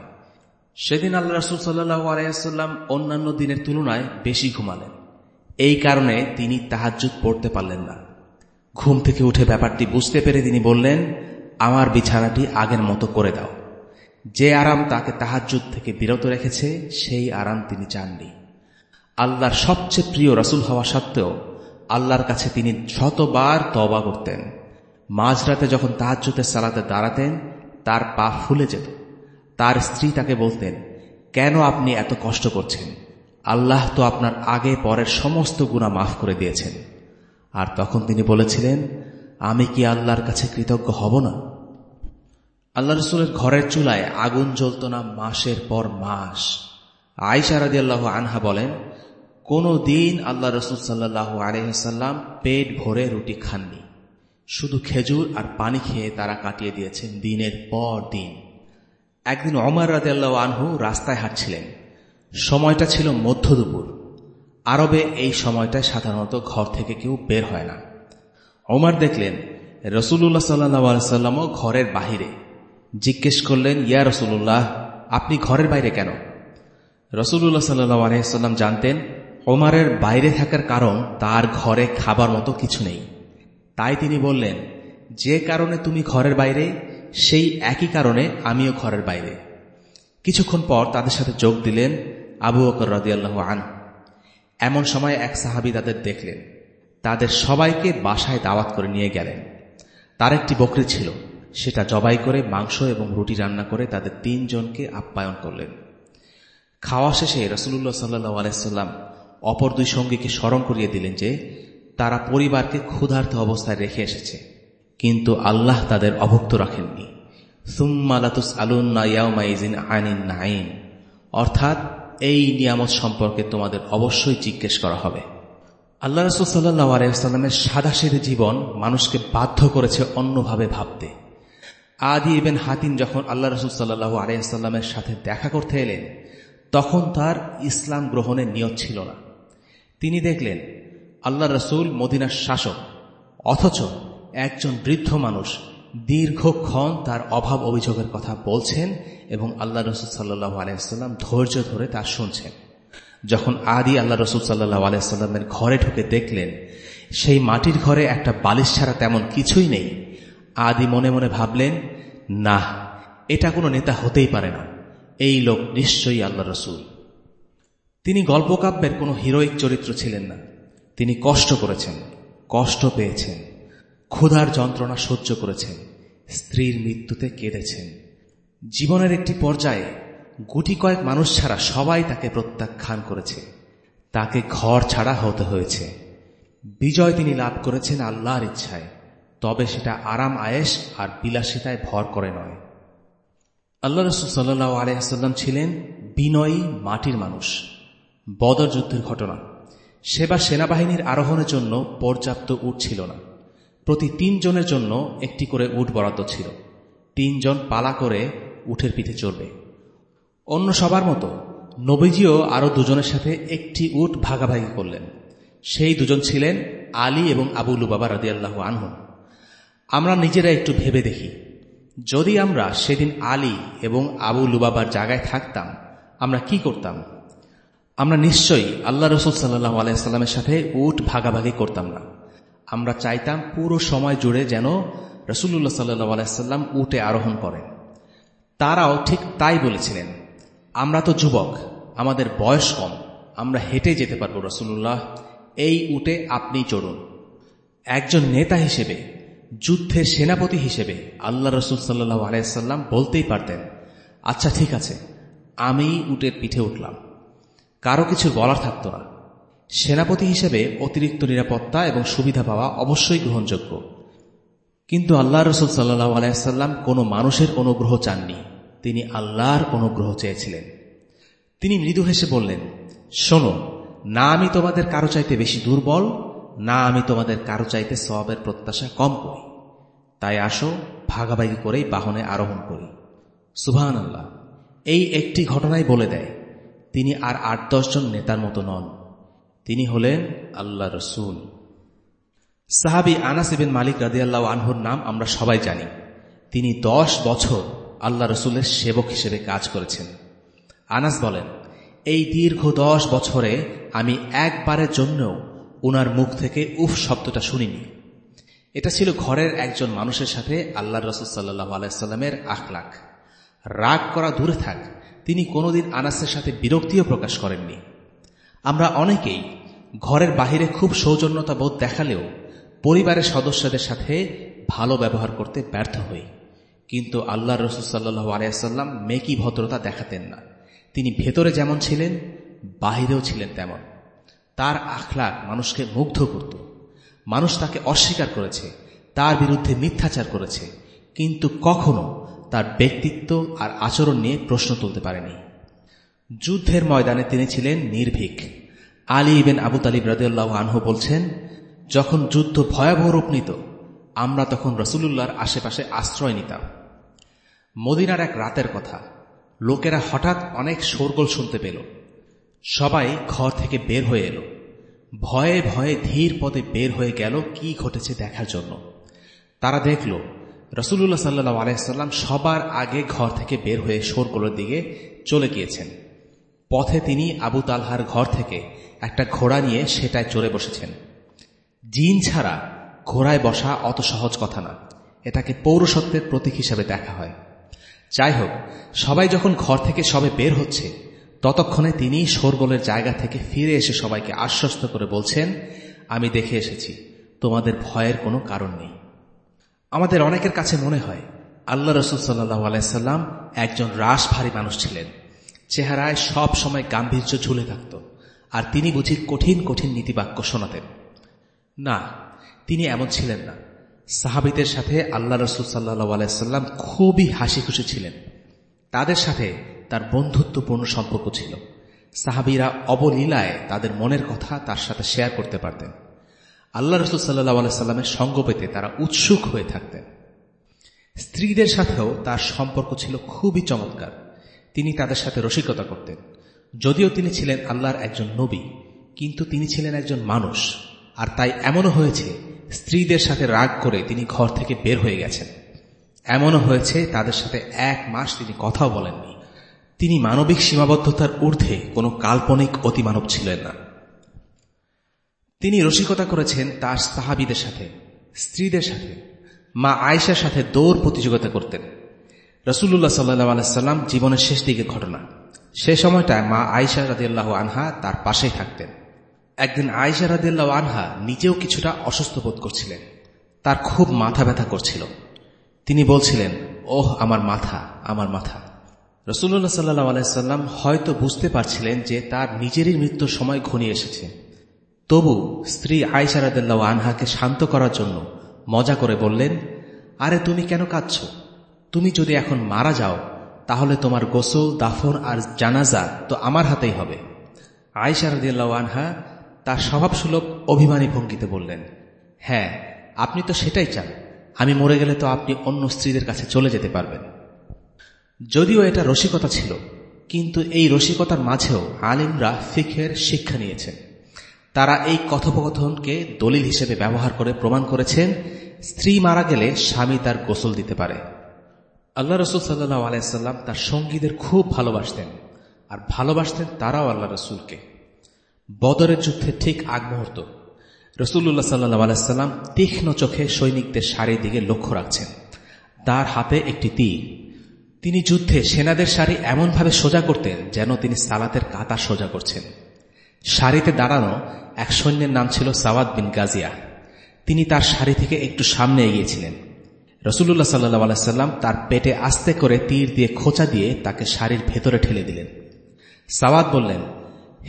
সেদিন আল্লাহ রসুল সাল্লাহ আলাইসাল্লাম অন্যান্য দিনের তুলনায় বেশি ঘুমালেন। এই কারণে তিনি তাহাজুদ পড়তে পারলেন না। ঘুম থেকে উঠে ব্যাপারটি বুঝতে পেরে তিনি বললেন, আমার বিছানাটি আগের মতো করে দাও। যে আরাম তাকে তাহাজুদ থেকে বিরত রেখেছে, সেই আরাম তিনি চাননি। আল্লাহর সবচেয়ে প্রিয় রাসুল হওয়া সত্ত্বেও আল্লাহর কাছে তিনি শতবার তবা করতেন। মাঝরাতে যখন তাহাজুতের সালাতে দাঁড়াতেন, তার পা ফুলে যেত। তার স্ত্রী তাকে বলতেন, কেন আপনি এত কষ্ট করছেন? আল্লাহ তো আপনার আগে পরের সমস্ত গুণা মাফ করে দিয়েছেন। আর তখন তিনি বলেছিলেন, আমি কি আল্লাহর কাছে কৃতজ্ঞ হব না? আল্লাহ রসুলের ঘরের চুলায় আগুন জ্বলত না মাসের পর মাস। আইসারাদি আল্লাহ আনহা বলেন, কোনো দিন আল্লাহ রসুল সাল্লাহ আলহাম পেট ভরে রুটি খাননি। শুধু খেজুর আর পানি খেয়ে তারা কাটিয়ে দিয়েছেন দিনের পর দিন। একদিন অমর রাদে আল্লাহ আনহু রাস্তায় হাঁটছিলেন। সময়টা ছিল মধ্য দুপুর। আরবে এই সময়টায় সাধারণত ঘর থেকে কেউ বের হয় না। ওমার দেখলেন রসুল্লাহ সাল্লাহ সাল্লামও ঘরের বাহিরে। জিজ্ঞেস করলেন, ইয়া রসুল্লাহ আপনি ঘরের বাইরে কেন? রসুল্লাহ সাল্লাহ আলহাম জানতেন, ওমারের বাইরে থাকার কারণ তার ঘরে খাবার মতো কিছু নেই। তাই তিনি বললেন, যে কারণে তুমি ঘরের বাইরে, সেই একই কারণে আমিও ঘরের বাইরে। কিছুক্ষণ পর তাদের সাথে যোগ দিলেন আবু বকর রদিয়াল্লাহ আন এমন সময় এক সাহাবি তাদের দেখলেন। তাদের সবাইকে বাসায় দাওয়াত করে নিয়ে গেলেন। তার একটি বকরি ছিল। সেটা জবাই করে মাংস এবং রুটি রান্না করে তাদের তিনজনকে আপ্যায়ন করলেন। খাওয়া শেষে রসুল্লাহ সাল্লু আলাইসাল্লাম অপর দুই সঙ্গীকে স্মরণ করিয়ে দিলেন যে, তারা পরিবারকে ক্ষুধার্ত অবস্থায় রেখে এসেছে। কিন্তু আল্লাহ তাদের অভুক্ত রাখেননি। সুম্মালাতুস আলুন্না ইয়াউমাইজিন নাইন অর্থাৎ এই নিয়ামত সম্পর্কে তোমাদের অবশ্যই জিজ্ঞেস করা হবে। আল্লাহ রসুল সাল্লাহ আলাইসাল্লামের সাদাসিধে জীবন মানুষকে বাধ্য করেছে অন্যভাবে ভাবতে। আদি ইবেন হাতিম যখন আল্লাহ রসুল সাল্লাহ আলাইসাল্লামের সাথে দেখা করতে এলেন, তখন তার ইসলাম গ্রহণের নিয়ত ছিল না। তিনি দেখলেন, আল্লাহ রসুল মদিনার শাসক, অথচ একজন বৃদ্ধ মানুষ দীর্ঘক্ষণ তার অভাব অভিযোগের কথা বলছেন এবং আল্লাহ রসুল সাল্লাহ আলাইসাল্লাম ধৈর্য ধরে তা শুনছেন। যখন আদি আল্লাহ রসুল সাল্লাহ আলাইস্লামের ঘরে ঢুকে দেখলেন, সেই মাটির ঘরে একটা বালিশ ছাড়া তেমন কিছুই নেই। আদি মনে মনে ভাবলেন, না, এটা কোনো নেতা হতেই পারে না। এই লোক নিশ্চয়ই আল্লাহ রসুল। তিনি গল্পকাব্যের কোনো হিরোইক চরিত্র ছিলেন না। তিনি কষ্ট করেছেন, কষ্ট পেয়েছেন, ক্ষুধার যন্ত্রণা সহ্য করেছেন, স্ত্রীর মৃত্যুতে কেঁদেছেন। জীবনের একটি পর্যায়ে গুটি কয়েক মানুষ ছাড়া সবাই তাকে প্রত্যাখ্যান করেছে। তাকে ঘর ছাড়া হতে হয়েছে। বিজয় তিনি লাভ করেছেন আল্লাহর ইচ্ছায়। তবে সেটা আরাম আয়েস আর বিলাসিতায় ভর করে নয়। আল্লাহ রসুল সাল্লাহ আলহাম ছিলেন বিনয়ী মাটির মানুষ। বদর যুদ্ধের ঘটনা। সেবা সেনাবাহিনীর আরোহণের জন্য পর্যাপ্ত উট ছিল না। প্রতি তিনজনের জন্য একটি করে উট বরাদ্দ ছিল। তিনজন পালা করে উঠের পিঠে চড়বে। অন্য সবার মতো নবীজিও আরও দুজনের সাথে একটি উট ভাগাভাগি করলেন। সেই দুজন ছিলেন আলী এবং আবু লুবাবা রাদি আল্লাহ আনহন আমরা নিজেরা একটু ভেবে দেখি। যদি আমরা সেদিন আলী এবং আবু লুবাবার জায়গায় থাকতাম, আমরা কি করতাম? আমরা নিশ্চয়ই আল্লাহ রসুল সাল্লাহ আলাইস্লামের সাথে উট ভাগাভাগি করতাম না। আমরা চাইতাম পুরো সময় জুড়ে যেন রসুল্লাহ সাল্লাহ আলাইসাল্লাম উটে আরোহণ করেন। তারাও ঠিক তাই বলেছিলেন, আমরা তো যুবক, আমাদের বয়স কম, আমরা হেঁটে যেতে পারব রসুল্লাহ এই উটে আপনি চড়ুন। একজন নেতা হিসেবে যুদ্ধের সেনাপতি হিসেবে আল্লাহ রসুল সাল্লাহ আলাইসাল্লাম বলতেই পারতেন আচ্ছা ঠিক আছে আমি উটের পিঠে উঠলাম। কারও কিছু বলার থাকত না। সেনাপতি হিসেবে অতিরিক্ত নিরাপত্তা এবং সুবিধা পাওয়া অবশ্যই গ্রহণযোগ্য। কিন্তু আল্লাহ রসুল সাল্লাহ আলাইসাল্লাম কোনো মানুষের অনুগ্রহ চাননি। তিনি আল্লাহর অনুগ্রহ চেয়েছিলেন। তিনি মৃদু হেসে বললেন, শোনো, না আমি তোমাদের কারও চাইতে বেশি দুর্বল না, আমি তোমাদের কারও চাইতে সবের প্রত্যাশা কম করি। তাই আসো, ভাগাভাগি করেই বাহনে আরোহণ করি। সুভান আল্লাহ এই একটি ঘটনাই বলে দেয়, তিনি আর আট দশজন নেতার মতো নন। তিনি হলেন আল্লাহ রসুল। সাহাবি আনাসিবিন মালিক রাদিয়াল্লাহ আনহুর নাম আমরা সবাই জানি। তিনি দশ বছর আল্লাহ রসুলের সেবক হিসেবে কাজ করেছেন। আনাস বলেন, এই দীর্ঘ দশ বছরে আমি একবারের জন্যও উনার মুখ থেকে উফ শব্দটা শুনিনি। এটা ছিল ঘরের একজন মানুষের সাথে আল্লাহ রসুল সাল্লাহ আলাইস্লামের আখলাখ। রাগ করা দূরে থাক, তিনি কোনোদিন আনাসের সাথে বিরক্তিও প্রকাশ করেননি। আমরা অনেকেই ঘরের বাহিরে খুব সৌজন্যতা বোধ দেখালেও পরিবারের সদস্যদের সাথে ভালো ব্যবহার করতে ব্যর্থ হই। কিন্তু আল্লাহ রসুল সাল্লু আলিয়াল্লাম মেকি ভদ্রতা দেখাতেন না। তিনি ভেতরে যেমন ছিলেন, বাহিরেও ছিলেন তেমন। তার আখলাক মানুষকে মুগ্ধ করত। মানুষ তাকে অস্বীকার করেছে, তার বিরুদ্ধে মিথ্যাচার করেছে, কিন্তু কখনো তার ব্যক্তিত্ব আর আচরণ নিয়ে প্রশ্ন তুলতে পারেনি। যুদ্ধের ময়দানে তিনি ছিলেন নির্ভীক। আলী ইবেন আবু তালিব রাজিউল্লাহ আনহু বলছেন, যখন যুদ্ধ ভয়াবহ রূপ নিত, আমরা তখন রসুলুল্লাহর আশেপাশে আশ্রয় নিতাম। মদিনার এক রাতের কথা। লোকেরা হঠাৎ অনেক শোরগোল শুনতে পেল। সবাই ঘর থেকে বের হয়ে এলো। ভয়ে ভয়ে ধীর পদে বের হয়ে গেল কি ঘটেছে দেখার জন্য। তারা দেখল রসুল্লাহ সাল্লাহ আলাইসাল্লাম সবার আগে ঘর থেকে বের হয়ে শোরগোলের দিকে চলে গিয়েছেন। পথে তিনি আবু তালহার ঘর থেকে একটা ঘোড়া নিয়ে সেটায় চড়ে বসেছেন। জিন ছাড়া ঘোড়ায় বসা অত সহজ কথা না। এটাকে পৌরসত্বের প্রতীক হিসাবে দেখা হয়। যাই হোক, সবাই যখন ঘর থেকে সবে বের হচ্ছে ততক্ষণে তিনি শোরগোলের জায়গা থেকে ফিরে এসে সবাইকে আশ্বস্ত করে বলছেন, আমি দেখে এসেছি, তোমাদের ভয়ের কোনো কারণ নেই। আমাদের অনেকের কাছে মনে হয়, আল্লাহ রসুল সাল্লাহ আলাইসাল্লাম একজন রাস ভারী মানুষ ছিলেন। চেহারায় সব সময় গাম্ভীর্য ঝুলে থাকত, আর তিনি বুঝি কঠিন কঠিন নীতিবাক্য শোনাতেন। না, তিনি এমন ছিলেন না। সাহাবিদের সাথে আল্লাহ রসুল সাল্লাহ আলাইসাল্লাম খুবই হাসি খুশি ছিলেন। তাদের সাথে তার বন্ধুত্বপূর্ণ সম্পর্ক ছিল। সাহাবিরা অবলীলায় তাদের মনের কথা তার সাথে শেয়ার করতে পারতেন। আল্লাহ রসুল সাল্লাহ আলাইস্লামের সঙ্গ পেতে তারা উৎসুক হয়ে থাকতেন। স্ত্রীদের সাথেও তার সম্পর্ক ছিল খুবই চমৎকার। তিনি তাদের সাথে রসিকতা করতেন। যদিও তিনি ছিলেন আল্লাহর একজন নবী, কিন্তু তিনি ছিলেন একজন মানুষ। আর তাই এমনও হয়েছে, স্ত্রীদের সাথে রাগ করে তিনি ঘর থেকে বের হয়ে গেছেন। এমনও হয়েছে, তাদের সাথে এক মাস তিনি কথাও বলেননি। তিনি মানবিক সীমাবদ্ধতার ঊর্ধ্বে কোনো কাল্পনিক অতিমানব ছিলেন না। তিনি রসিকতা করেছেন তার সাহাবিদের সাথে, স্ত্রীদের সাথে, মা আয়েশার সাথে দৌড় প্রতিযোগিতা করতেন। রসুল্লাহ সাল্লাহ আলাইসাল্লাম জীবনের শেষ দিকের ঘটনা। সে সময়টায় মা আয়েশা রাদিয়াল্লাহ আনহা তার পাশেই থাকতেন। একদিন আয়েশা রাদিয়াল্লাহ আনহা নিজেও কিছুটা অসুস্থ বোধ করছিলেন। তার খুব মাথা ব্যথা করছিল। তিনি বলছিলেন, ওহ, আমার মাথা আমার মাথা। রসুল্লাহ সাল্লাহ আলাইসাল্লাম হয়তো বুঝতে পারছিলেন যে তার নিজেরই মৃত্যুর সময় ঘনিয়ে এসেছে। তবু স্ত্রী আয়সারাদাল্লাহ আনহাকে শান্ত করার জন্য মজা করে বললেন, আরে তুমি কেন কাঁদছ? তুমি যদি এখন মারা যাও, তাহলে তোমার গোসল, দাফন আর জানাজা তো আমার হাতেই হবে। আয়সারদিল্লা আনহা তার স্বভাবসুলভ অভিমানী ভঙ্গিতে বললেন হ্যাঁ আপনি তো সেটাই চান। আমি মরে গেলে তো আপনি অন্য স্ত্রীদের কাছে চলে যেতে পারবেন। যদিও এটা রসিকতা ছিল, কিন্তু এই রসিকতার মাঝেও আলিমরা ফিখের শিক্ষা নিয়েছেন। তারা এই কথোপকথনকে দলিল হিসেবে ব্যবহার করে প্রমাণ করেছেন, স্ত্রী মারা গেলে স্বামী তার গোসল দিতে পারে। আল্লাহ রসুল সাল্লাহ আলাইসাল্লাম তার সঙ্গীদের খুব ভালোবাসতেন, আর ভালোবাসতেন তারাও আল্লাহ রসুলকে। বদরের যুদ্ধে ঠিক আগ মুহূর্ত রসুল্লাহ সাল্লাহ আলাইসাল্লাম তীক্ষ্ণ চোখে সৈনিকদের সারির দিকে লক্ষ্য রাখছেন। তার হাতে একটি তীর তিনি যুদ্ধে সেনাদের সারি এমনভাবে সোজা করতেন যেন তিনি সালাতের কাতা সোজা করছেন। সারিতে দাঁড়ানো এক সৈন্যের নাম ছিল সাওয়াদ বিন গাজিয়া। তিনি তার সারি থেকে একটু সামনে এগিয়েছিলেন। রসুল্লাহ সাল্লাহ আলাইসাল্লাম তার পেটে আস্তে করে তীর দিয়ে খোঁচা দিয়ে তাকে শাড়ির ভেতরে ঠেলে দিলেন। সাওয়াদ বললেন,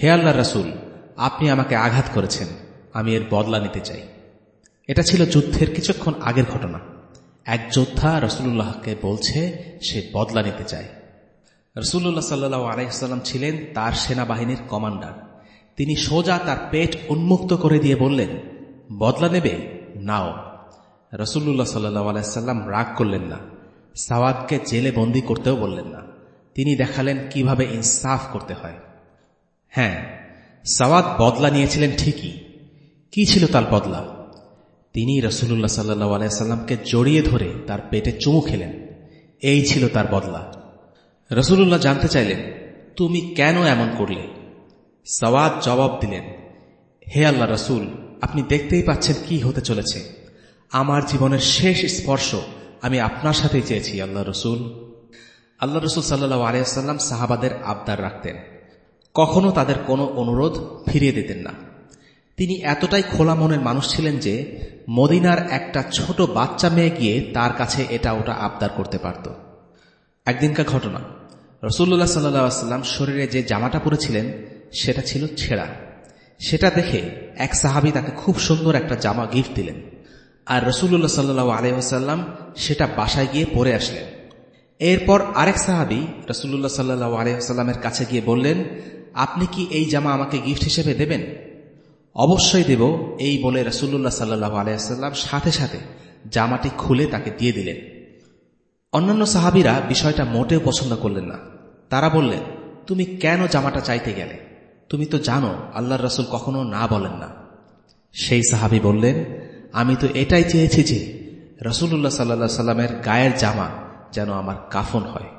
হে আল্লাহ রসুল, আপনি আমাকে আঘাত করেছেন। আমি এর বদলা নিতে চাই। এটা ছিল যুদ্ধের কিছুক্ষণ আগের ঘটনা। এক যোদ্ধা রসুল্লাহকে বলছে, সে বদলা নিতে চায়। রসুল্লাহ সাল্লাহ আলাইসাল্লাম ছিলেন তার সেনাবাহিনীর কমান্ডার। তিনি সোজা তার পেট উন্মুক্ত করে দিয়ে বললেন, বদলা নেবে? নাও। রসুল্লাহ সাল্লাহ আলাইসাল্লাম রাগ করলেন না। সাওয়াদকে জেলে বন্দি করতেও বললেন না। তিনি দেখালেন কীভাবে ইনসাফ করতে হয়। হ্যাঁ সাওয়াদ বদলা নিয়েছিলেন ঠিকই। কি ছিল তার বদলা? তিনি রসুল্লাহ সাল্লাহ আলাইসাল্লামকে জড়িয়ে ধরে তার পেটে চুমু খেলেন। এই ছিল তার বদলা। রসুল্লাহ জানতে চাইলেন, তুমি কেন এমন করলে? সওয়াদ জবাব দিলেন, হে আল্লাহ রসুল, আপনি দেখতেই পাচ্ছেন কি হতে চলেছে। আমার জীবনের শেষ স্পর্শ আমি আপনার সাথেই চেয়েছি, আল্লাহ রসুল। আল্লাহ রসুল সাল্লাহ আলিয়াল্লাম সাহাবাদের আবদার রাখতেন। কখনো তাদের কোনো অনুরোধ ফিরিয়ে দিতেন না। তিনি এতটাই খোলা মনের মানুষ ছিলেন যে মদিনার একটা ছোট বাচ্চা মেয়ে গিয়ে তার কাছে এটা ওটা আবদার করতে পারত। একদিনকার ঘটনা। রসুল্লাহ সাল্লাম শরীরে যে জামাটা পরেছিলেন, সেটা ছিল ছেঁড়া। সেটা দেখে এক সাহাবি তাকে খুব সুন্দর একটা জামা গিফট দিলেন। আর রসুল্লাহ সাল্লু আলহাম সেটা বাসায় গিয়ে পরে আসলেন। এরপর আরেক সাহাবি রসুল্লাহ সাল্লু আলহামের কাছে গিয়ে বললেন, আপনি কি এই জামা আমাকে গিফট হিসেবে দেবেন? অবশ্যই দেব এই বলে রসুল্লাহ সাল্লাহ আলাইসাল্লাম সাথে সাথে জামাটি খুলে তাকে দিয়ে দিলেন। অন্যান্য সাহাবিরা বিষয়টা মোটেও পছন্দ করলেন না। তারা বললেন, তুমি কেন জামাটা চাইতে গেলে? তুমি তো জানো আল্লাহ রসুল কখনো না বলেন না। সেই সাহাবি বললেন, আমি তো এটাই চেয়েছি যে রসুল্লাহ সাল্লা সাল্লামের গায়ের জামা যেন আমার কাফন হয়।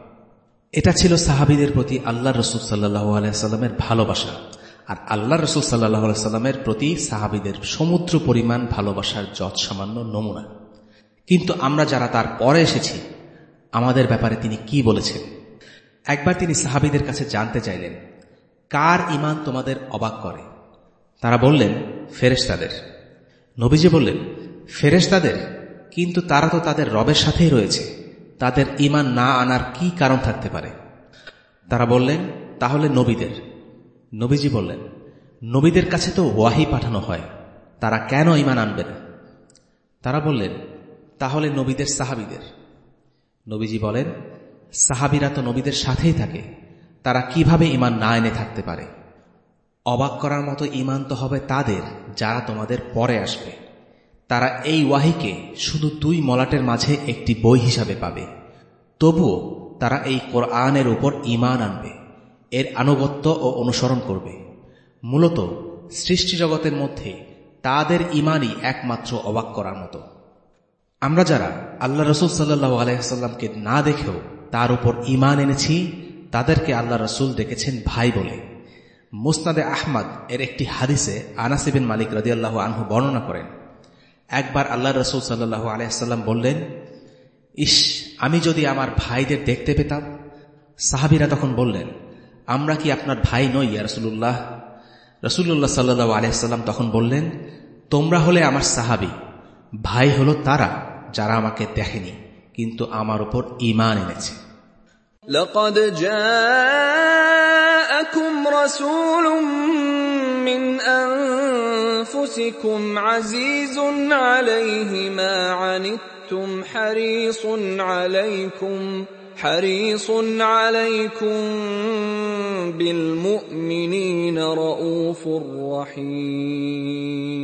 এটা ছিল সাহাবিদের প্রতি আল্লাহ রসুল সাল্লাহ আলাইস্লামের ভালোবাসা। আর আল্লাহ রসুল সাল্লাহ সাল্লামের প্রতি সাহাবিদের সমুদ্র পরিমাণ ভালোবাসার যৎ সামান্য নমুনা। কিন্তু আমরা যারা তার পরে এসেছি, আমাদের ব্যাপারে তিনি কি বলেছেন? একবার তিনি সাহাবিদের কাছে জানতে চাইলেন, কার ইমান তোমাদের অবাক করে? তারা বললেন, ফেরেশতাদের। নবীজি বললেন, ফেরেশতাদের? কিন্তু তারা তো তাদের রবের সাথেই রয়েছে। তাদের ইমান না আনার কি কারণ থাকতে পারে? তারা বললেন, তাহলে নবীদের। নবীজি বললেন, নবীদের কাছে তো ওয়াহি পাঠানো হয়, তারা কেন ইমান আনবে না? তারা বললেন, তাহলে নবীদের সাহাবিদের। নবীজি বলেন, সাহাবিরা তো নবীদের সাথেই থাকে, তারা কীভাবে ইমান না এনে থাকতে পারে? অবাক করার মতো ইমান তো হবে তাদের, যারা তোমাদের পরে আসবে। তারা এই ওয়াহিকে শুধু দুই মলাটের মাঝে একটি বই হিসাবে পাবে, তবুও তারা এই কোরআনের উপর ইমান আনবে। এর আনুগত্য ও অনুসরণ করবে। মূলত, সৃষ্টি জগতের মধ্যে তাদের ইমানই একমাত্র অবাক করার মতো। আমরা যারা আল্লাহ রসুল সাল্লাহ আলাইসাল্লামকে না দেখেও তার উপর ইমান এনেছি, তাদেরকে আল্লাহ রসুল দেখেছেন ভাই বলে। মুসনাদে আহমদ এর একটি হাদিসে আনাসিবিন মালিক রদিয়াল্লাহ আনহু বর্ণনা করেন। একবার আল্লাহ রসুল সাল্লাহ আলাইসাল্লাম বললেন ইস আমি যদি আমার ভাইদের দেখতে পেতাম? সাহাবিরা তখন বললেন আমরা কি আপনার ভাই নই ইয়া রসুল্লাহ রসুল্লাহ সাল্লু আলাইসাল্লাম তখন বললেন তোমরা হলে আমার সাহাবি ভাই হলো তারা যারা আমাকে দেখেনি কিন্তু আমার উপর ইমান এনেছে لقد جاءكم رسول من أنفسكم عزيز عليه ما عنتم حريص عليكم حريص عليكم بالمؤمنين رؤوف رحيم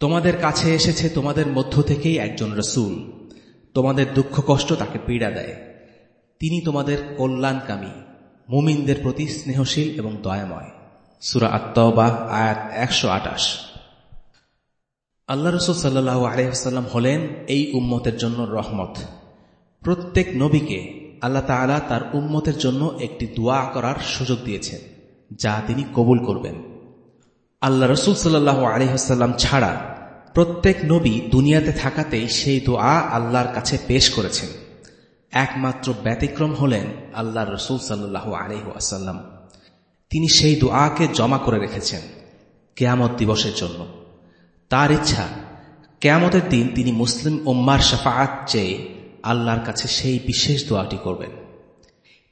তোমাদের কাছে এসেছে তোমাদের মধ্য থেকেই একজন রসুল তোমাদের দুঃখ কষ্ট তাকে পীড়া দেয় তিনি তোমাদের কল্যাণকামী মুমিনদের প্রতি স্নেহশীল এবং দয়াময় সুরা আত্মবা আয়াত একশো আটাশ আল্লাহ রসুল সাল্লাহ আলহাম হলেন এই উম্মতের জন্য রহমত প্রত্যেক নবীকে আল্লাহ তালা তার উম্মতের জন্য একটি দোয়া করার সুযোগ দিয়েছেন, যা তিনি কবুল করবেন। আল্লাহ রসুল সাল্লাহ আলহাম ছাড়া প্রত্যেক নবী দুনিয়াতে থাকাতেই সেই দোয়া আল্লাহর কাছে পেশ করেছেন। একমাত্র ব্যতিক্রম হলেন আল্লাহ রসুল সাল্লাহ আলহ আসাল্লাম তিনি সেই দোয়াকে জমা করে রেখেছেন কেয়ামত দিবসের জন্য। তার ইচ্ছা, কেয়ামতের দিন তিনি মুসলিম ওম্মার শাফাআত চেয়ে আল্লাহর কাছে সেই বিশেষ দোয়াটি করবেন।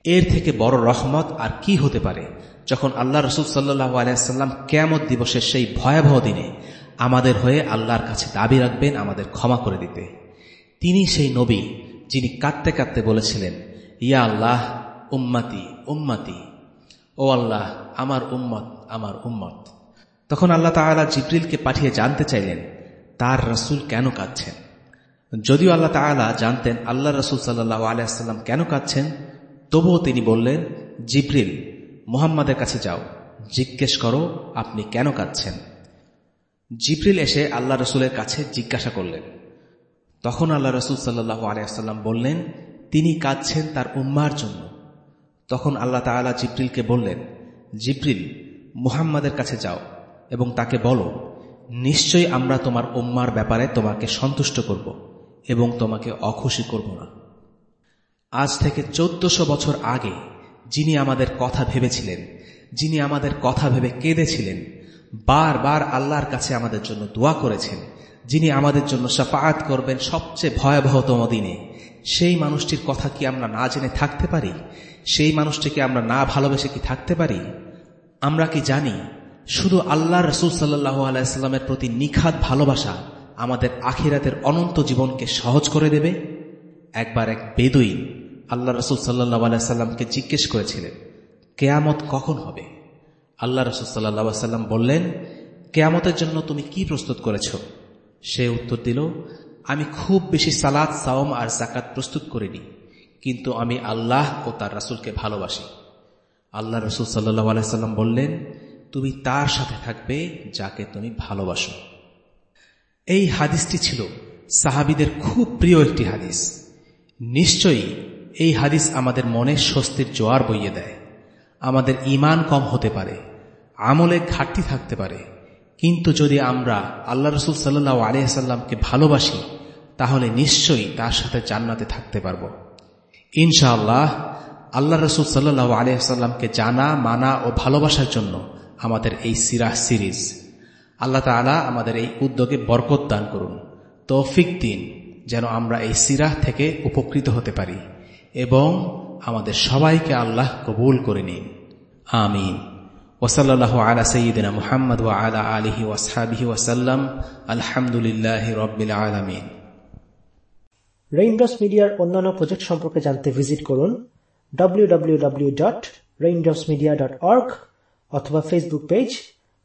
এর থেকে বড় রহমত আর কি হতে পারে যখন আল্লাহ রসুল সাল্লাহ আলাইসাল্লাম কেয়ামত দিবসের সেই ভয়াবহ দিনে আমাদের হয়ে আল্লাহর কাছে দাবি রাখবেন, আমাদের ক্ষমা করে দিতে। তিনি সেই নবী যিনি কাঁদতে কাঁদতে বলেছিলেন, ইয়া আল্লাহ, উম্মাতি উম্মাতি। ও আল্লাহ, আমার উম্মত আমার উম্মত। তখন আল্লাহ তালা জিব্রিলকে পাঠিয়ে জানতে চাইলেন, তার রসুল কেন কাঁদছেন? যদিও আল্লাহ তালা জানতেন আল্লাহ রসুল সাল্লাহ আলিয়াল্লাম কেন কাঁদছেন, তবুও তিনি বললেন, জিব্রিল, মুহাম্মাদের কাছে যাও, জিজ্ঞেস করো আপনি কেন কাঁদছেন? জিব্রিল এসে আল্লাহ রসুলের কাছে জিজ্ঞাসা করলেন। তখন আল্লাহ রসুল সাল্লাহ আলিয়াল্লাম বললেন, তিনি কাঁদছেন তার উম্মার জন্য। তখন আল্লাহ তালা জিব্রিলকে বললেন, জিব্রিল, মুহাম্মাদের কাছে যাও এবং তাকে বলো, নিশ্চয়ই আমরা তোমার উম্মার ব্যাপারে তোমাকে সন্তুষ্ট করব। এবং তোমাকে অখুশি করব না। আজ থেকে চোদ্দশো বছর আগে যিনি আমাদের কথা ভেবেছিলেন, যিনি আমাদের কথা ভেবে কেঁদেছিলেন, বারবার আল্লাহর কাছে আমাদের জন্য দোয়া করেছেন, যিনি আমাদের জন্য সাফায়াত করবেন সবচেয়ে ভয়াবহতম দিনে, সেই মানুষটির কথা কি আমরা না জেনে থাকতে পারি? সেই মানুষটিকে আমরা না ভালোবেসে কি থাকতে পারি? আমরা কি জানি? শুধু আল্লাহ রসুল সাল্লাহ আলাইস্লামের প্রতি নিখাত ভালোবাসা আমাদের আখিরাতের অনন্ত জীবনকে সহজ করে দেবে। একবার এক বেদুইন আল্লাহ রসুল সাল্লাহ আলাইসাল্লামকে জিজ্ঞেস করেছিলেন, কেয়ামত কখন হবে? আল্লাহ রসুল সাল্লাহ সাল্লাম বললেন, কেয়ামতের জন্য তুমি কি প্রস্তুত করেছ? সে উত্তর দিল, আমি খুব বেশি সালাদ সাওম আর জাকাত প্রস্তুত করিনি, কিন্তু আমি আল্লাহ ও তার রাসুলকে ভালোবাসি। আল্লাহ রসুল সাল্লাহ আলাইসাল্লাম বললেন, তুমি তার সাথে থাকবে যাকে তুমি ভালোবাসো। এই হাদিসটি ছিল সাহাবিদের খুব প্রিয় একটি হাদিস। নিশ্চয়ই এই হাদিস আমাদের মনে স্বস্তির জোয়ার বইয়ে দেয়। আমাদের ইমান কম হতে পারে, আমলে ঘাটতি থাকতে পারে। কিন্তু যদি আমরা আল্লাহ রসুল সাল্লাহ আলিয়াল্লামকে ভালোবাসি, তাহলে নিশ্চয়ই তার সাথে জান্নাতে থাকতে পারব। ইনশাআল্লাহ আল্লাহ রসুল সাল্লাহ আলিয়াল্লামকে জানা, মানা ও ভালোবাসার জন্য আমাদের এই সিরাহ সিরিজ আল্লাহ তালা আমাদের এই উদ্যোগে বরকত দান করুন, তৌফিক দিন, যেন আমরা এই সিরাহ থেকে উপকৃত হতে পারি এবং আমাদের সবাইকে আল্লাহ কবুল করে নিন। আমিন। ওসল্লাহ আলা সঈদিনা মোহাম্মদ ও আলা আলহি ওয়াসাবিহি ওয়াসাল্লাম আলহামদুলিল্লাহ রবিল আলমিন। রেইনড্রপস মিডিয়ার অন্যান্য প্রজেক্ট সম্পর্কে জানতে ভিজিট করুন www.raindropsmedia.org অথবা Facebook page